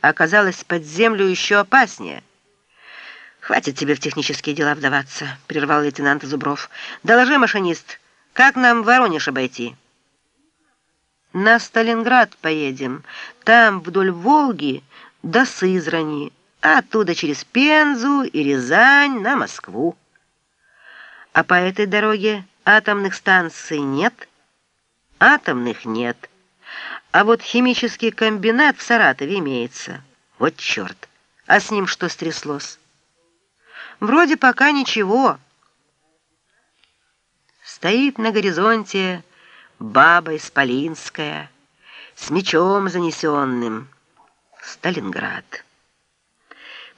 оказалось под землю еще опаснее. «Хватит тебе в технические дела вдаваться», — прервал лейтенант Зубров. «Доложи, машинист, как нам Воронеж обойти?» «На Сталинград поедем. Там вдоль Волги до Сызрани, а оттуда через Пензу и Рязань на Москву». «А по этой дороге атомных станций нет?» «Атомных нет. А вот химический комбинат в Саратове имеется. Вот черт! А с ним что стряслось?» «Вроде пока ничего». Стоит на горизонте баба Исполинская с мечом занесенным. Сталинград.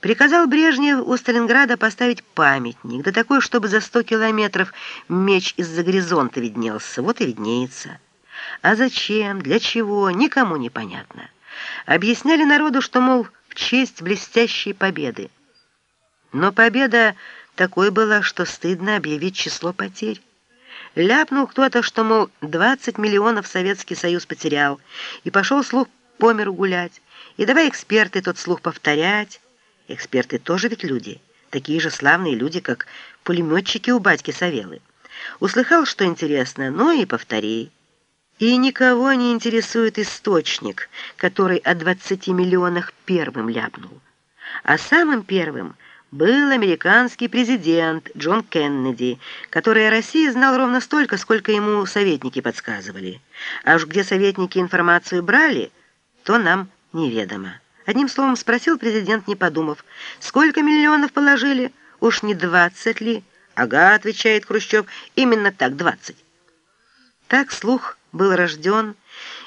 Приказал Брежнев у Сталинграда поставить памятник, да такой, чтобы за сто километров меч из-за горизонта виднелся. Вот и виднеется. А зачем, для чего, никому не понятно. Объясняли народу, что, мол, в честь блестящей победы. Но победа такой была, что стыдно объявить число потерь. Ляпнул кто-то, что, мол, 20 миллионов Советский Союз потерял, и пошел слух по миру гулять. И давай эксперты тот слух повторять. Эксперты тоже ведь люди, такие же славные люди, как пулеметчики у батьки Савелы. Услыхал, что интересно, ну и повтори. И никого не интересует источник, который о 20 миллионах первым ляпнул. А самым первым был американский президент Джон Кеннеди, который о России знал ровно столько, сколько ему советники подсказывали. А уж где советники информацию брали, то нам неведомо. Одним словом, спросил президент, не подумав, сколько миллионов положили? Уж не двадцать ли? Ага, отвечает Хрущев, именно так, двадцать. Так слух был рожден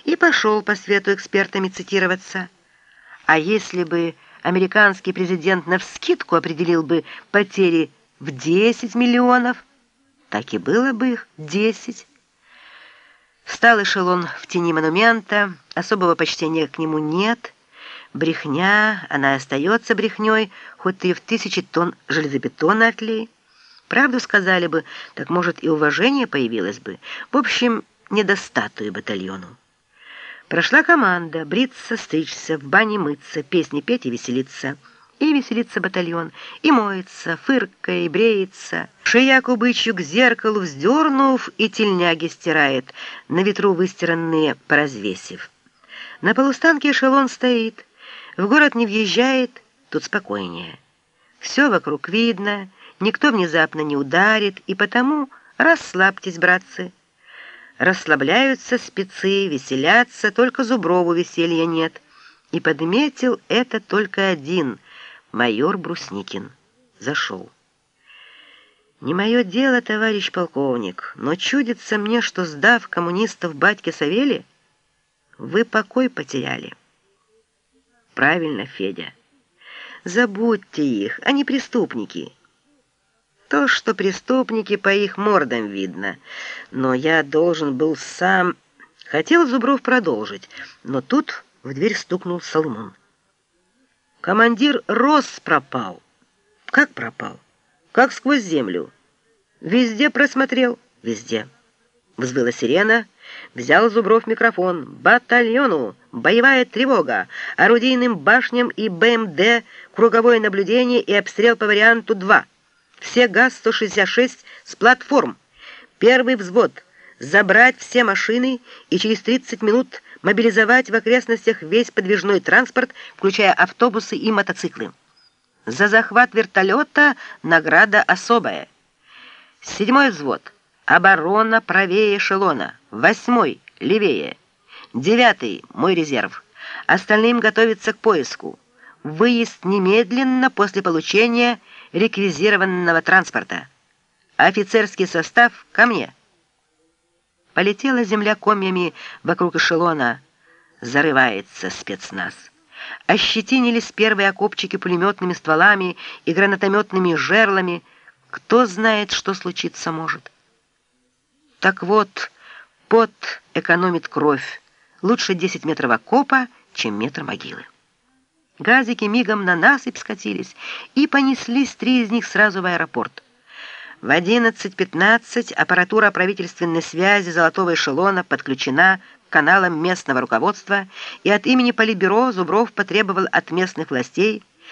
и пошел по свету экспертами цитироваться. А если бы американский президент навскидку определил бы потери в 10 миллионов, так и было бы их 10. Встал эшелон в тени монумента, особого почтения к нему нет. Брехня, она остается брехней, хоть ты в тысячи тонн железобетона отлей. Правду сказали бы, так, может, и уважение появилось бы. В общем, не до статуи батальону. Прошла команда бриться, стричься, в бане мыться, песни петь и веселиться. И веселится батальон, и моется, фыркая и бреется. Шияку бычью к зеркалу вздернув, и тельняги стирает, на ветру выстиранные поразвесив. На полустанке эшелон стоит, в город не въезжает, тут спокойнее. Все вокруг видно, никто внезапно не ударит, и потому расслабьтесь, братцы. Расслабляются спецы, веселятся, только Зуброву веселья нет. И подметил это только один, майор Брусникин. Зашел. Не мое дело, товарищ полковник, но чудится мне, что, сдав коммунистов батьке Савеле, вы покой потеряли. Правильно, Федя. Забудьте их, они преступники. То, что преступники по их мордам видно. Но я должен был сам... Хотел Зубров продолжить, но тут в дверь стукнул Соломон. Командир Рос пропал. Как пропал? Как сквозь землю? Везде просмотрел. Везде. Взвыла сирена. Взял Зубров микрофон. «Батальону! Боевая тревога! Орудийным башням и БМД круговое наблюдение и обстрел по варианту 2» все ГАЗ-166 с платформ. Первый взвод — забрать все машины и через 30 минут мобилизовать в окрестностях весь подвижной транспорт, включая автобусы и мотоциклы. За захват вертолета награда особая. Седьмой взвод — оборона правее эшелона. Восьмой — левее. Девятый — мой резерв. Остальным готовиться к поиску. Выезд немедленно после получения реквизированного транспорта. Офицерский состав ко мне. Полетела земля комьями вокруг эшелона. Зарывается спецназ. Ощетинились первые окопчики пулеметными стволами и гранатометными жерлами. Кто знает, что случиться может. Так вот, пот экономит кровь. Лучше 10 метров окопа, чем метр могилы. Газики мигом на насыпь скатились и понеслись три из них сразу в аэропорт. В 11.15 аппаратура правительственной связи золотого эшелона подключена каналам местного руководства и от имени Политбюро Зубров потребовал от местных властей